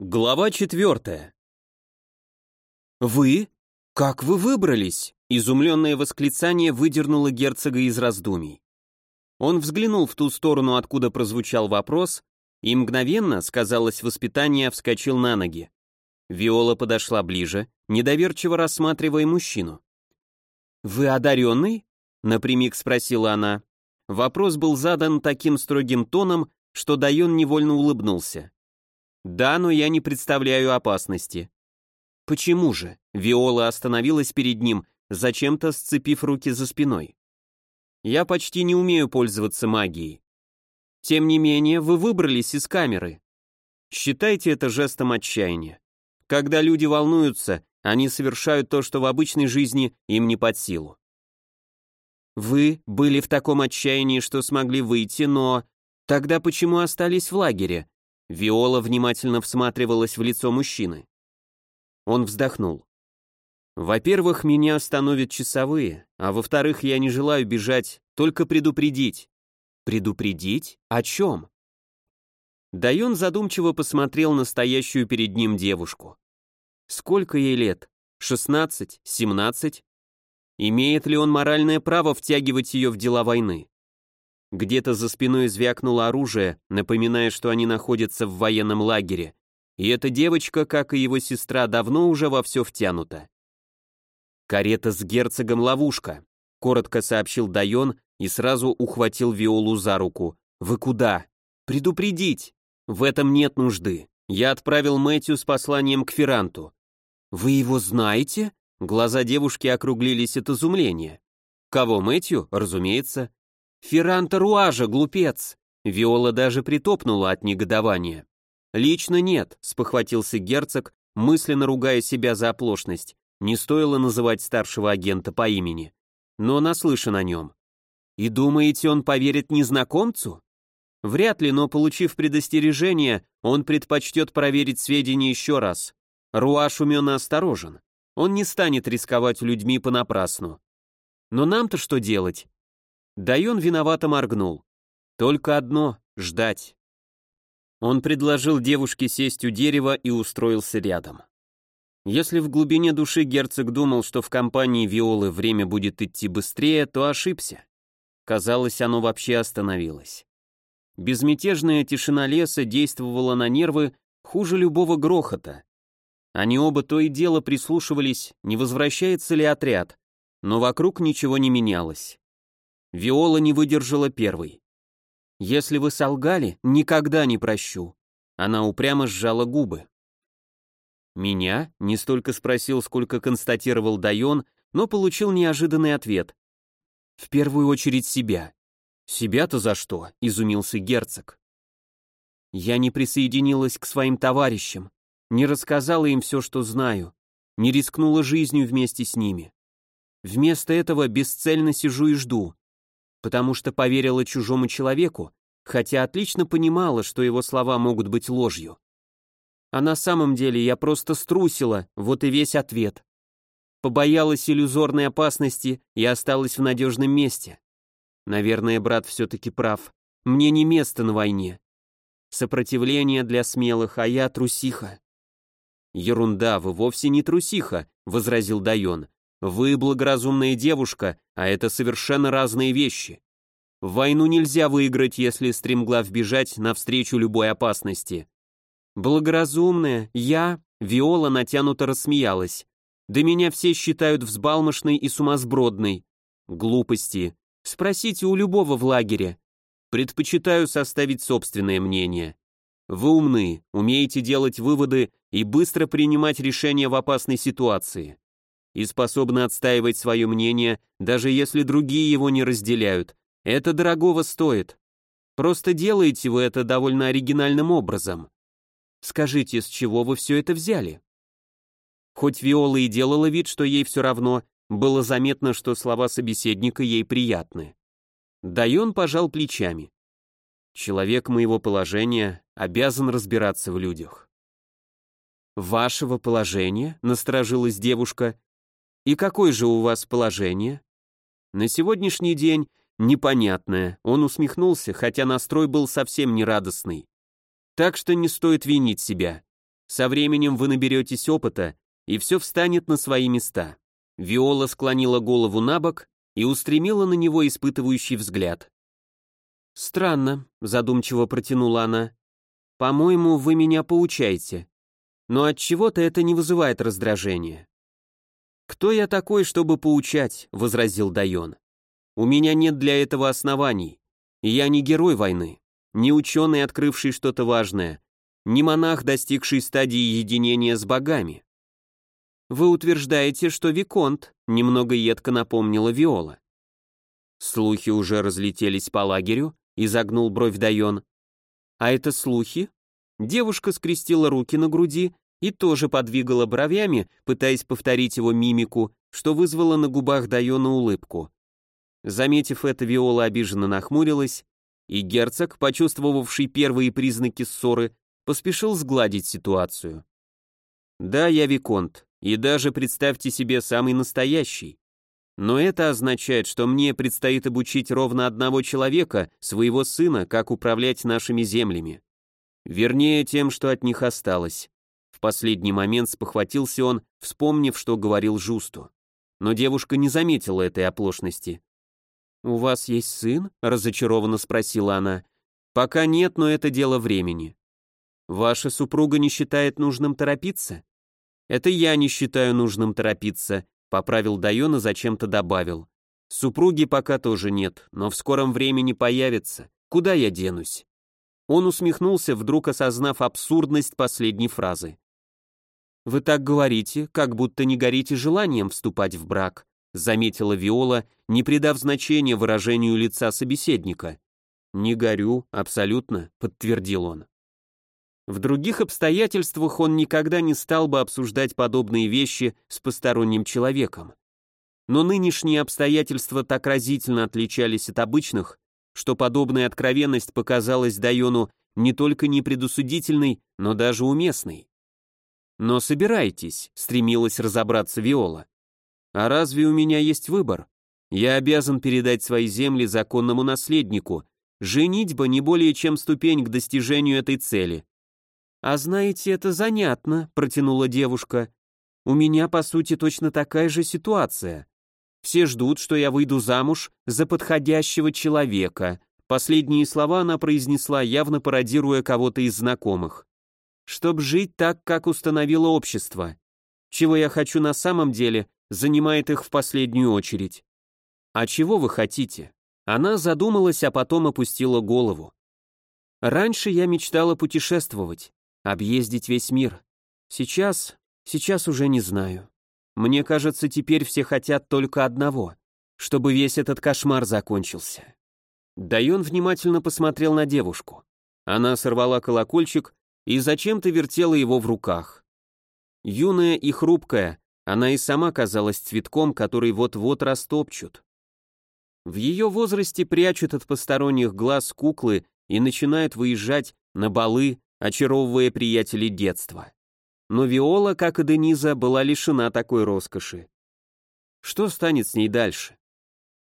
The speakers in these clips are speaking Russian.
Глава четвертая. «Вы? Как вы выбрались?» Изумленное восклицание выдернуло герцога из раздумий. Он взглянул в ту сторону, откуда прозвучал вопрос, и мгновенно, сказалось воспитание, вскочил на ноги. Виола подошла ближе, недоверчиво рассматривая мужчину. «Вы одаренный?» — напрямик спросила она. Вопрос был задан таким строгим тоном, что Дайон невольно улыбнулся. Да, но я не представляю опасности. Почему же? Виола остановилась перед ним, зачем-то сцепив руки за спиной. Я почти не умею пользоваться магией. Тем не менее, вы выбрались из камеры. Считайте это жестом отчаяния. Когда люди волнуются, они совершают то, что в обычной жизни им не под силу. Вы были в таком отчаянии, что смогли выйти, но... Тогда почему остались в лагере? Виола внимательно всматривалась в лицо мужчины. Он вздохнул. «Во-первых, меня остановят часовые, а во-вторых, я не желаю бежать, только предупредить». «Предупредить? О чем?» Дайон задумчиво посмотрел на стоящую перед ним девушку. Сколько ей лет? Шестнадцать? Семнадцать? Имеет ли он моральное право втягивать ее в дела войны? Где-то за спиной звякнуло оружие, напоминая, что они находятся в военном лагере. И эта девочка, как и его сестра, давно уже во все втянута. «Карета с герцогом ловушка», — коротко сообщил Дайон и сразу ухватил Виолу за руку. «Вы куда?» «Предупредить!» «В этом нет нужды. Я отправил Мэтью с посланием к Ферранту». «Вы его знаете?» Глаза девушки округлились от изумления. «Кого, Мэтью? Разумеется. Ферранта Руажа, глупец!» Виола даже притопнула от негодования. «Лично нет», — спохватился герцог, мысленно ругая себя за оплошность. Не стоило называть старшего агента по имени. Но наслышан о нем. «И думаете, он поверит незнакомцу?» Вряд ли, но получив предостережение, он предпочтет проверить сведения еще раз. Руаш умен и осторожен. Он не станет рисковать людьми понапрасну. Но нам-то что делать? Дайон виновато моргнул. Только одно — ждать. Он предложил девушке сесть у дерева и устроился рядом. Если в глубине души герцог думал, что в компании Виолы время будет идти быстрее, то ошибся. Казалось, оно вообще остановилось. Безмятежная тишина леса действовала на нервы хуже любого грохота. Они оба то и дело прислушивались, не возвращается ли отряд, но вокруг ничего не менялось. Виола не выдержала первой. «Если вы солгали, никогда не прощу». Она упрямо сжала губы. «Меня?» — не столько спросил, сколько констатировал Дайон, но получил неожиданный ответ. «В первую очередь себя». «Себя-то за что?» — изумился герцог. «Я не присоединилась к своим товарищам, не рассказала им все, что знаю, не рискнула жизнью вместе с ними. Вместо этого бесцельно сижу и жду потому что поверила чужому человеку, хотя отлично понимала, что его слова могут быть ложью. А на самом деле я просто струсила, вот и весь ответ. Побоялась иллюзорной опасности и осталась в надежном месте. Наверное, брат все-таки прав. Мне не место на войне. Сопротивление для смелых, а я трусиха. Ерунда, вы вовсе не трусиха, возразил Дайон. Вы благоразумная девушка, а это совершенно разные вещи. войну нельзя выиграть, если стремглав бежать навстречу любой опасности. Благоразумная, я, Виола натянуто рассмеялась. Да меня все считают взбалмошной и сумасбродной. Глупости. Спросите у любого в лагере. Предпочитаю составить собственное мнение. Вы умны, умеете делать выводы и быстро принимать решения в опасной ситуации и способны отстаивать свое мнение, даже если другие его не разделяют. Это дорогого стоит. Просто делаете вы это довольно оригинальным образом. Скажите, с чего вы все это взяли? Хоть Виола и делала вид, что ей все равно, было заметно, что слова собеседника ей приятны. Дайон пожал плечами. Человек моего положения обязан разбираться в людях. «Вашего положения?» — насторожилась девушка, «И какое же у вас положение?» «На сегодняшний день непонятное», он усмехнулся, хотя настрой был совсем нерадостный. «Так что не стоит винить себя. Со временем вы наберетесь опыта, и все встанет на свои места. Виола склонила голову на бок и устремила на него испытывающий взгляд. «Странно», — задумчиво протянула она. «По-моему, вы меня поучаете. Но от чего то это не вызывает раздражения». «Кто я такой, чтобы поучать?» — возразил Дайон. «У меня нет для этого оснований. Я не герой войны, не ученый, открывший что-то важное, не монах, достигший стадии единения с богами. Вы утверждаете, что Виконт, немного едко напомнила Виола. Слухи уже разлетелись по лагерю, изогнул бровь Дайон. А это слухи? Девушка скрестила руки на груди и тоже подвигала бровями, пытаясь повторить его мимику, что вызвало на губах Дайона улыбку. Заметив это, Виола обиженно нахмурилась, и герцог, почувствовавший первые признаки ссоры, поспешил сгладить ситуацию. «Да, я Виконт, и даже, представьте себе, самый настоящий. Но это означает, что мне предстоит обучить ровно одного человека, своего сына, как управлять нашими землями. Вернее, тем, что от них осталось. Последний момент спохватился он, вспомнив, что говорил Жусту. Но девушка не заметила этой оплошности. «У вас есть сын?» — разочарованно спросила она. «Пока нет, но это дело времени. Ваша супруга не считает нужным торопиться?» «Это я не считаю нужным торопиться», — поправил Дайон и зачем-то добавил. «Супруги пока тоже нет, но в скором времени появится. Куда я денусь?» Он усмехнулся, вдруг осознав абсурдность последней фразы. «Вы так говорите, как будто не горите желанием вступать в брак», заметила Виола, не придав значения выражению лица собеседника. «Не горю, абсолютно», — подтвердил он. В других обстоятельствах он никогда не стал бы обсуждать подобные вещи с посторонним человеком. Но нынешние обстоятельства так разительно отличались от обычных, что подобная откровенность показалась Дайону не только непредусудительной, но даже уместной. «Но собирайтесь», — стремилась разобраться Виола. «А разве у меня есть выбор? Я обязан передать свои земли законному наследнику. Женитьба не более чем ступень к достижению этой цели. «А знаете, это занятно», — протянула девушка. «У меня, по сути, точно такая же ситуация. Все ждут, что я выйду замуж за подходящего человека». Последние слова она произнесла, явно пародируя кого-то из знакомых. «Чтоб жить так, как установило общество. Чего я хочу на самом деле, занимает их в последнюю очередь». «А чего вы хотите?» Она задумалась, а потом опустила голову. «Раньше я мечтала путешествовать объездить весь мир. Сейчас, сейчас уже не знаю. Мне кажется, теперь все хотят только одного, чтобы весь этот кошмар закончился. Дайон внимательно посмотрел на девушку. Она сорвала колокольчик и зачем-то вертела его в руках. Юная и хрупкая, она и сама казалась цветком, который вот-вот растопчут. В ее возрасте прячут от посторонних глаз куклы и начинают выезжать на балы, очаровывая приятелей детства. Но Виола, как и Дениза, была лишена такой роскоши. Что станет с ней дальше?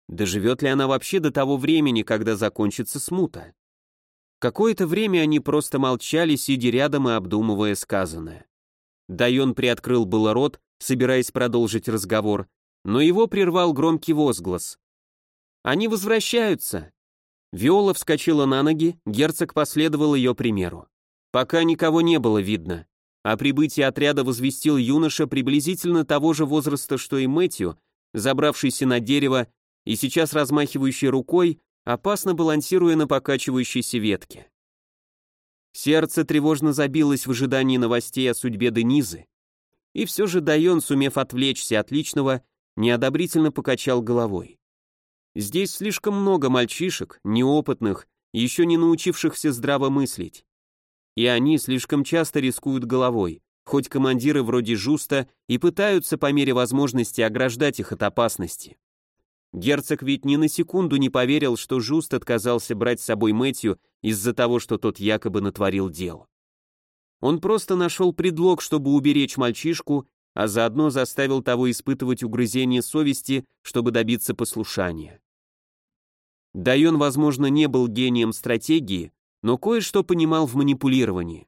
Доживет ли она вообще до того времени, когда закончится смута? Какое-то время они просто молчали, сидя рядом и обдумывая сказанное. Дайон приоткрыл было рот, собираясь продолжить разговор, но его прервал громкий возглас. «Они возвращаются!» Виола вскочила на ноги, герцог последовал ее примеру. Пока никого не было видно. О прибытии отряда возвестил юноша приблизительно того же возраста, что и Мэтью, забравшийся на дерево и сейчас размахивающий рукой, опасно балансируя на покачивающейся ветке. Сердце тревожно забилось в ожидании новостей о судьбе Денизы, и все же Дайон, сумев отвлечься от личного, неодобрительно покачал головой. Здесь слишком много мальчишек, неопытных, еще не научившихся здраво мыслить. И они слишком часто рискуют головой, хоть командиры вроде Жуста и пытаются по мере возможности ограждать их от опасности. Герцог ведь ни на секунду не поверил, что Жуст отказался брать с собой Мэтью из-за того, что тот якобы натворил дел. Он просто нашел предлог, чтобы уберечь мальчишку, а заодно заставил того испытывать угрызение совести, чтобы добиться послушания. Дайон, возможно, не был гением стратегии, но кое-что понимал в манипулировании.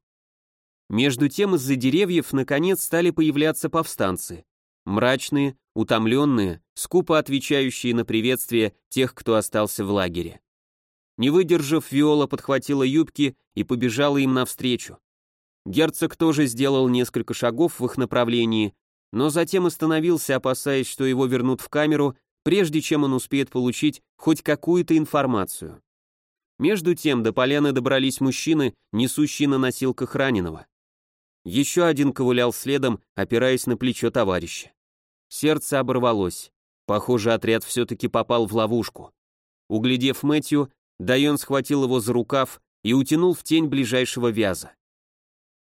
Между тем из-за деревьев наконец стали появляться повстанцы. Мрачные, утомленные, скупо отвечающие на приветствие тех, кто остался в лагере. Не выдержав, Виола подхватила юбки и побежала им навстречу. Герцог тоже сделал несколько шагов в их направлении, но затем остановился, опасаясь, что его вернут в камеру, прежде чем он успеет получить хоть какую-то информацию. Между тем до поляны добрались мужчины, несущие на носилках раненого. Еще один ковылял следом, опираясь на плечо товарища. Сердце оборвалось. Похоже, отряд все-таки попал в ловушку. Углядев Мэтью, Дайон схватил его за рукав и утянул в тень ближайшего вяза.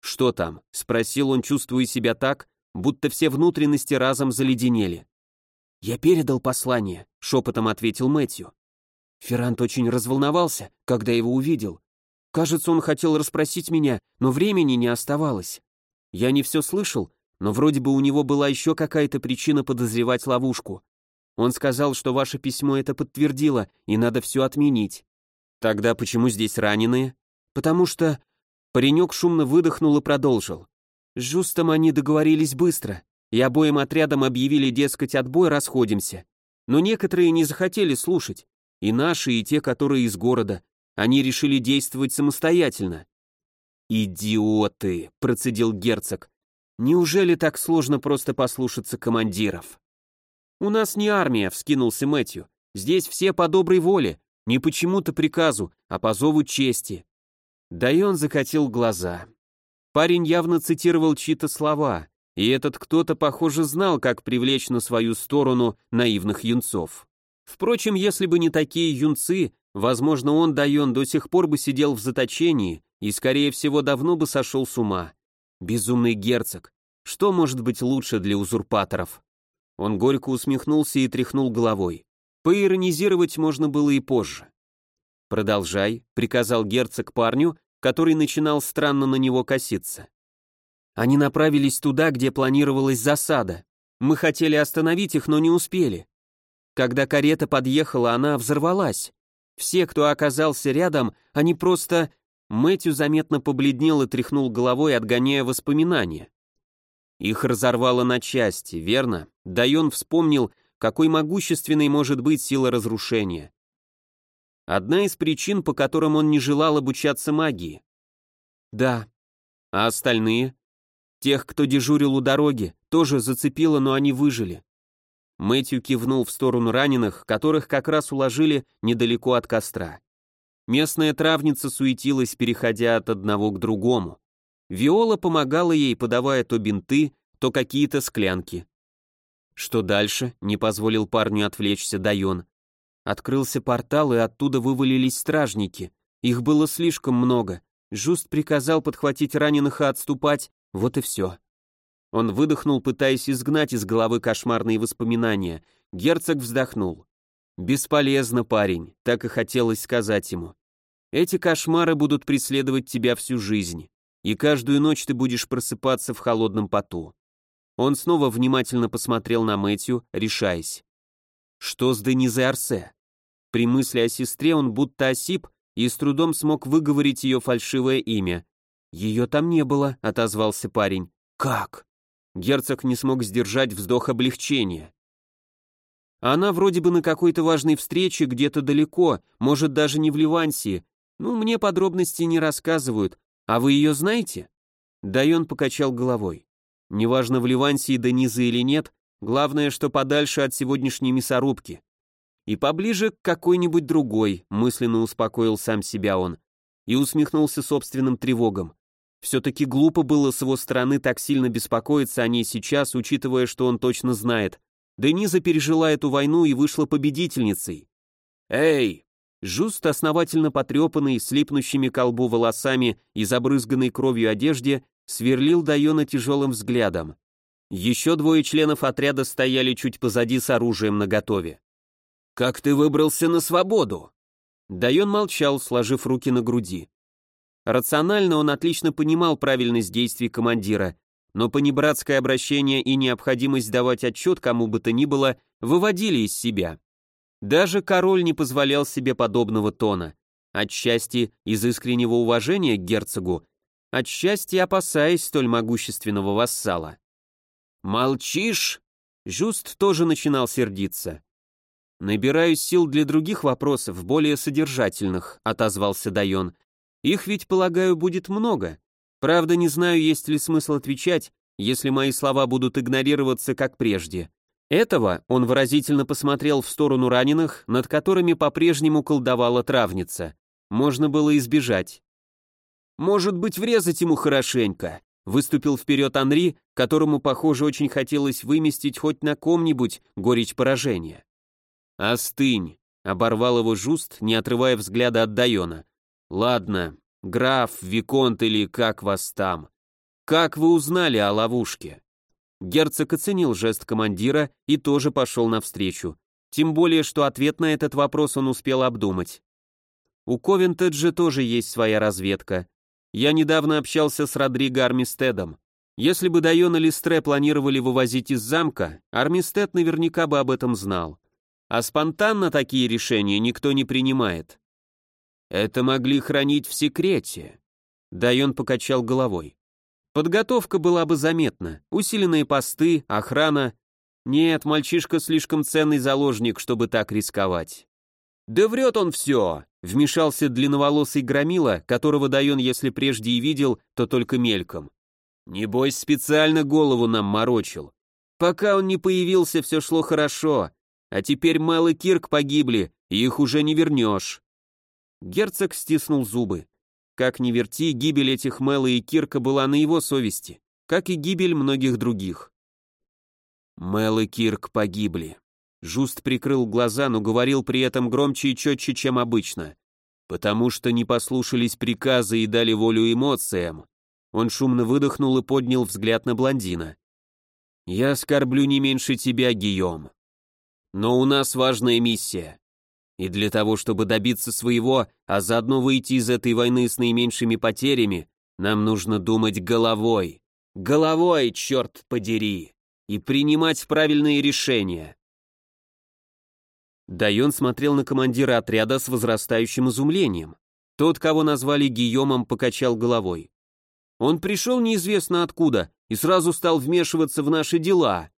«Что там?» — спросил он, чувствуя себя так, будто все внутренности разом заледенели. «Я передал послание», — шепотом ответил Мэтью. Феррант очень разволновался, когда его увидел. Кажется, он хотел расспросить меня, но времени не оставалось. Я не все слышал, но вроде бы у него была еще какая-то причина подозревать ловушку. Он сказал, что ваше письмо это подтвердило, и надо все отменить. Тогда почему здесь раненые? Потому что... Паренек шумно выдохнул и продолжил. С Жустом они договорились быстро, и обоим отрядам объявили, дескать, отбой, расходимся. Но некоторые не захотели слушать, и наши, и те, которые из города. Они решили действовать самостоятельно. «Идиоты!» — процедил герцог. Неужели так сложно просто послушаться командиров? У нас не армия, вскинулся Мэтью. Здесь все по доброй воле, не почему-то приказу, а по зову чести. Да и он закатил глаза. Парень явно цитировал чьи-то слова, и этот кто-то, похоже, знал, как привлечь на свою сторону наивных юнцов. Впрочем, если бы не такие юнцы, возможно, он, Дайон, до сих пор бы сидел в заточении и, скорее всего, давно бы сошел с ума. Безумный герцог. Что может быть лучше для узурпаторов? Он горько усмехнулся и тряхнул головой. Поиронизировать можно было и позже. «Продолжай», — приказал герцог парню, который начинал странно на него коситься. Они направились туда, где планировалась засада. Мы хотели остановить их, но не успели. Когда карета подъехала, она взорвалась. Все, кто оказался рядом, они просто Мэтью заметно побледнел и тряхнул головой, отгоняя воспоминания. Их разорвало на части, верно? Дайон вспомнил, какой могущественной может быть сила разрушения. Одна из причин, по которым он не желал обучаться магии. Да. А остальные? Тех, кто дежурил у дороги, тоже зацепило, но они выжили. Мэтью кивнул в сторону раненых, которых как раз уложили недалеко от костра. Местная травница суетилась, переходя от одного к другому. Виола помогала ей, подавая то бинты, то какие-то склянки. Что дальше? Не позволил парню отвлечься Дайон. Открылся портал, и оттуда вывалились стражники. Их было слишком много. Жуст приказал подхватить раненых и отступать, вот и все. Он выдохнул, пытаясь изгнать из головы кошмарные воспоминания. Герцог вздохнул. «Бесполезно, парень», — так и хотелось сказать ему. «Эти кошмары будут преследовать тебя всю жизнь, и каждую ночь ты будешь просыпаться в холодном поту». Он снова внимательно посмотрел на Мэтью, решаясь. «Что с Денизой Арсе?» При мысли о сестре он будто осип и с трудом смог выговорить ее фальшивое имя. «Ее там не было», — отозвался парень. «Как?» Герцог не смог сдержать вздох облегчения. Она вроде бы на какой-то важной встрече где-то далеко, может даже не в Ливансии. Ну, мне подробности не рассказывают. А вы ее знаете? Дайон покачал головой. Неважно, в Ливансии Дениза или нет, главное, что подальше от сегодняшней мясорубки. И поближе к какой-нибудь другой, мысленно успокоил сам себя он. И усмехнулся собственным тревогам. Все-таки глупо было с его стороны так сильно беспокоиться о ней сейчас, учитывая, что он точно знает, Дениза пережила эту войну и вышла победительницей. «Эй!» Жуст, основательно потрепанный, с липнущими колбу волосами и забрызганной кровью одежде, сверлил Дайона тяжелым взглядом. Еще двое членов отряда стояли чуть позади с оружием наготове. «Как ты выбрался на свободу?» Дайон молчал, сложив руки на груди. Рационально он отлично понимал правильность действий командира, но понебратское обращение и необходимость давать отчет кому бы то ни было выводили из себя. Даже король не позволял себе подобного тона. Отчасти из искреннего уважения к герцогу, от счастья опасаясь столь могущественного вассала. «Молчишь?» Жуст тоже начинал сердиться. «Набираюсь сил для других вопросов, более содержательных», — отозвался Дайон. «Их ведь, полагаю, будет много. Правда, не знаю, есть ли смысл отвечать, если мои слова будут игнорироваться, как прежде. Этого он выразительно посмотрел в сторону раненых, над которыми по-прежнему колдовала травница. Можно было избежать. «Может быть, врезать ему хорошенько», выступил вперед Анри, которому, похоже, очень хотелось выместить хоть на ком-нибудь горечь поражения. «Остынь», — оборвал его Жуст, не отрывая взгляда от Дайона. «Ладно, граф, виконт или как вас там. Как вы узнали о ловушке?» Герцог оценил жест командира и тоже пошел навстречу. Тем более, что ответ на этот вопрос он успел обдумать. У Ковентеджа тоже есть своя разведка. Я недавно общался с Родриго Армистедом. Если бы Дайон и Листре планировали вывозить из замка, Армистед наверняка бы об этом знал. А спонтанно такие решения никто не принимает. Это могли хранить в секрете. Дайон покачал головой. Подготовка была бы заметна, усиленные посты, охрана. Нет, мальчишка слишком ценный заложник, чтобы так рисковать. «Да врет он все!» — вмешался длинноволосый громила, которого Дайон, если прежде и видел, то только мельком. «Небось, специально голову нам морочил. Пока он не появился, все шло хорошо, а теперь Мел и Кирк погибли, и их уже не вернешь». Герцог стиснул зубы. Как ни верти, гибель этих Мэла и Кирка была на его совести, как и гибель многих других. Мэл и Кирк погибли. Жуст прикрыл глаза, но говорил при этом громче и четче, чем обычно. Потому что не послушались приказа и дали волю эмоциям. Он шумно выдохнул и поднял взгляд на блондина. «Я оскорблю не меньше тебя, Гийом. Но у нас важная миссия. И для того, чтобы добиться своего, а заодно выйти из этой войны с наименьшими потерями, нам нужно думать головой. Головой, черт подери! И принимать правильные решения. Дайон смотрел на командира отряда с возрастающим изумлением. Тот, кого назвали Гийомом, покачал головой. Он пришел неизвестно откуда и сразу стал вмешиваться в наши дела.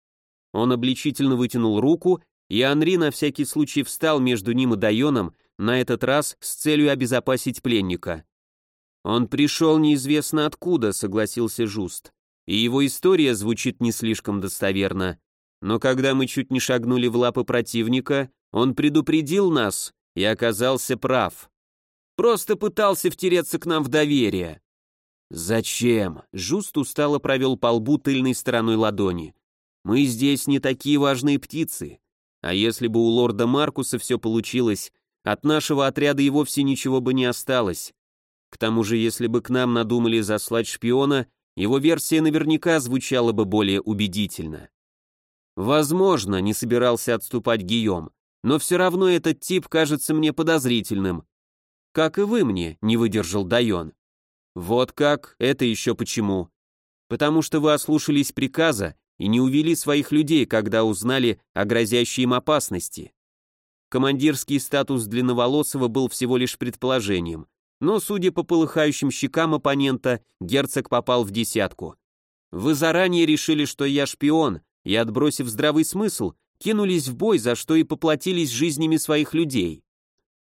Он обличительно вытянул руку и Анри на всякий случай встал между ним и Дайоном, на этот раз с целью обезопасить пленника. «Он пришел неизвестно откуда», — согласился Жуст, «и его история звучит не слишком достоверно. Но когда мы чуть не шагнули в лапы противника, он предупредил нас и оказался прав. Просто пытался втереться к нам в доверие». «Зачем?» — Жуст устало провел по лбу тыльной стороной ладони. «Мы здесь не такие важные птицы. А если бы у лорда Маркуса все получилось, от нашего отряда и вовсе ничего бы не осталось. К тому же, если бы к нам надумали заслать шпиона, его версия наверняка звучала бы более убедительно. Возможно, не собирался отступать Гийом, но все равно этот тип кажется мне подозрительным. Как и вы мне, не выдержал Дайон. Вот как, это еще почему. Потому что вы ослушались приказа и не увели своих людей, когда узнали о грозящей им опасности. Командирский статус Длинноволосого был всего лишь предположением, но, судя по полыхающим щекам оппонента, герцог попал в десятку. Вы заранее решили, что я шпион, и, отбросив здравый смысл, кинулись в бой, за что и поплатились жизнями своих людей.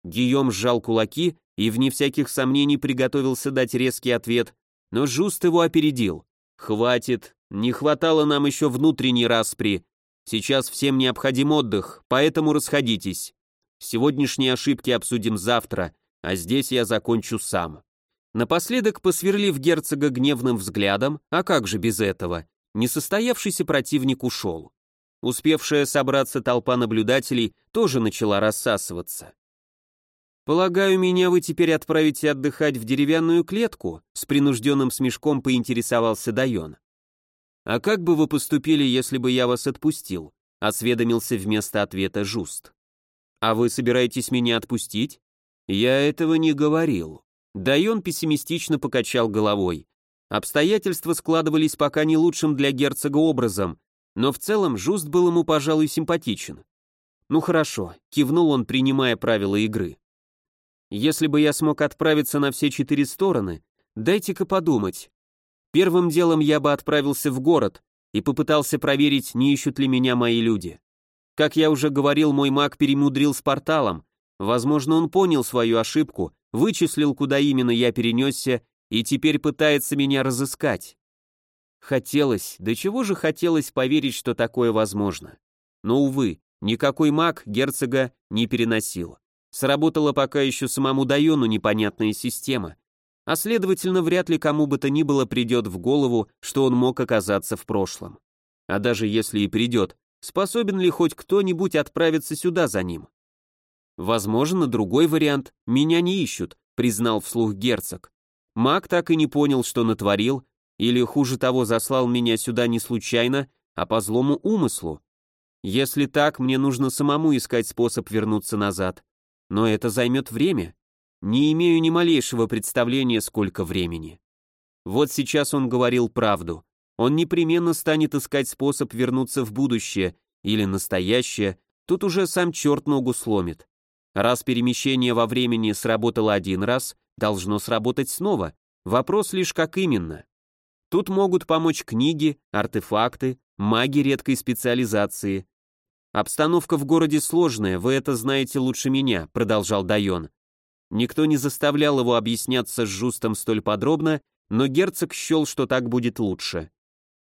Гийом сжал кулаки и, вне всяких сомнений, приготовился дать резкий ответ, но Жуст его опередил. «Хватит, не хватало нам еще внутренней распри. Сейчас всем необходим отдых, поэтому расходитесь. Сегодняшние ошибки обсудим завтра, а здесь я закончу сам». Напоследок, посверлив герцога гневным взглядом, а как же без этого, несостоявшийся противник ушел. Успевшая собраться толпа наблюдателей тоже начала рассасываться. «Полагаю, меня вы теперь отправите отдыхать в деревянную клетку?» с принужденным смешком поинтересовался Дайон. «А как бы вы поступили, если бы я вас отпустил?» — осведомился вместо ответа Жуст. «А вы собираетесь меня отпустить?» «Я этого не говорил». Дайон пессимистично покачал головой. Обстоятельства складывались пока не лучшим для герцога образом, но в целом Жуст был ему, пожалуй, симпатичен. «Ну хорошо», — кивнул он, принимая правила игры. «Если бы я смог отправиться на все четыре стороны, Дайте-ка подумать. Первым делом я бы отправился в город и попытался проверить, не ищут ли меня мои люди. Как я уже говорил, мой маг перемудрил с порталом. Возможно, он понял свою ошибку, вычислил, куда именно я перенесся, и теперь пытается меня разыскать. Хотелось, да чего же хотелось поверить, что такое возможно. Но, увы, никакой маг герцога не переносил. Сработала пока еще самому Дайону непонятная система, а следовательно, вряд ли кому бы то ни было придет в голову, что он мог оказаться в прошлом. А даже если и придет, способен ли хоть кто-нибудь отправиться сюда за ним? Возможно, другой вариант «меня не ищут», признал вслух герцог. Маг так и не понял, что натворил, или, хуже того, заслал меня сюда не случайно, а по злому умыслу. Если так, мне нужно самому искать способ вернуться назад. Но это займет время. Не имею ни малейшего представления, сколько времени. Вот сейчас он говорил правду. Он непременно станет искать способ вернуться в будущее или настоящее, тут уже сам черт ногу сломит. Раз перемещение во времени сработало один раз, должно сработать снова. Вопрос лишь как именно. Тут могут помочь книги, артефакты, маги редкой специализации. Обстановка в городе сложная, вы это знаете лучше меня, продолжал Дайон. Никто не заставлял его объясняться с Жустом столь подробно, но герцог счел, что так будет лучше.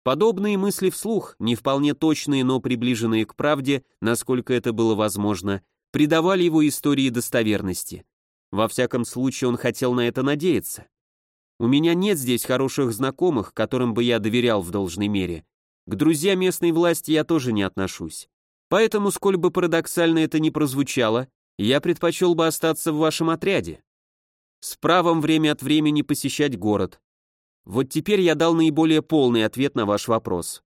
Подобные мысли вслух, не вполне точные, но приближенные к правде, насколько это было возможно, придавали его истории достоверности. Во всяком случае, он хотел на это надеяться. У меня нет здесь хороших знакомых, которым бы я доверял в должной мере. К друзьям местной власти я тоже не отношусь. Поэтому, сколь бы парадоксально это ни прозвучало, я предпочел бы остаться в вашем отряде. С правом время от времени посещать город. Вот теперь я дал наиболее полный ответ на ваш вопрос.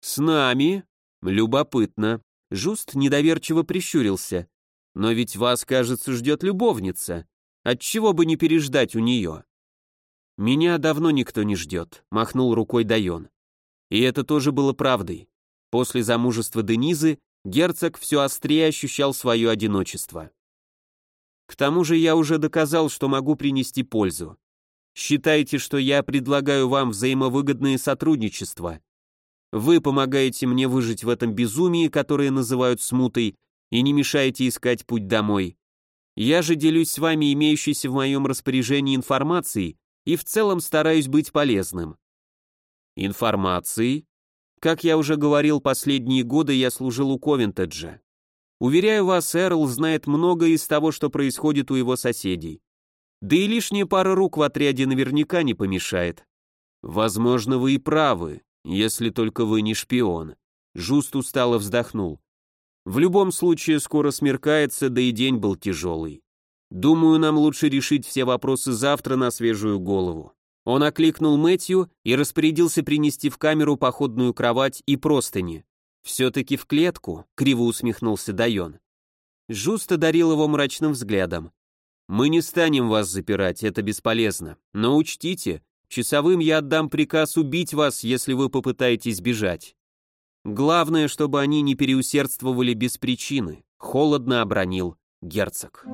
С нами? Любопытно. Жуст недоверчиво прищурился. Но ведь вас, кажется, ждет любовница. Отчего бы не переждать у нее? «Меня давно никто не ждет», — махнул рукой Дайон. И это тоже было правдой. После замужества Денизы герцог все острее ощущал свое одиночество. К тому же я уже доказал, что могу принести пользу. Считайте, что я предлагаю вам взаимовыгодное сотрудничество. Вы помогаете мне выжить в этом безумии, которое называют смутой, и не мешаете искать путь домой. Я же делюсь с вами имеющейся в моем распоряжении информацией, и в целом стараюсь быть полезным. Информацией? Как я уже говорил, последние годы я служил у Ковентеджа. Уверяю вас, Эрл знает многое из того, что происходит у его соседей. Да и лишняя пара рук в отряде наверняка не помешает. Возможно, вы и правы, если только вы не шпион. Жуст устало вздохнул. В любом случае, скоро смеркается, да и день был тяжелый. Думаю, нам лучше решить все вопросы завтра на свежую голову. Он окликнул Мэтью и распорядился принести в камеру походную кровать и простыни. «Все-таки в клетку», — криво усмехнулся Дайон. Жуст одарил его мрачным взглядом. «Мы не станем вас запирать, это бесполезно. Но учтите, часовым я отдам приказ убить вас, если вы попытаетесь бежать. Главное, чтобы они не переусердствовали без причины», — холодно обронил герцог.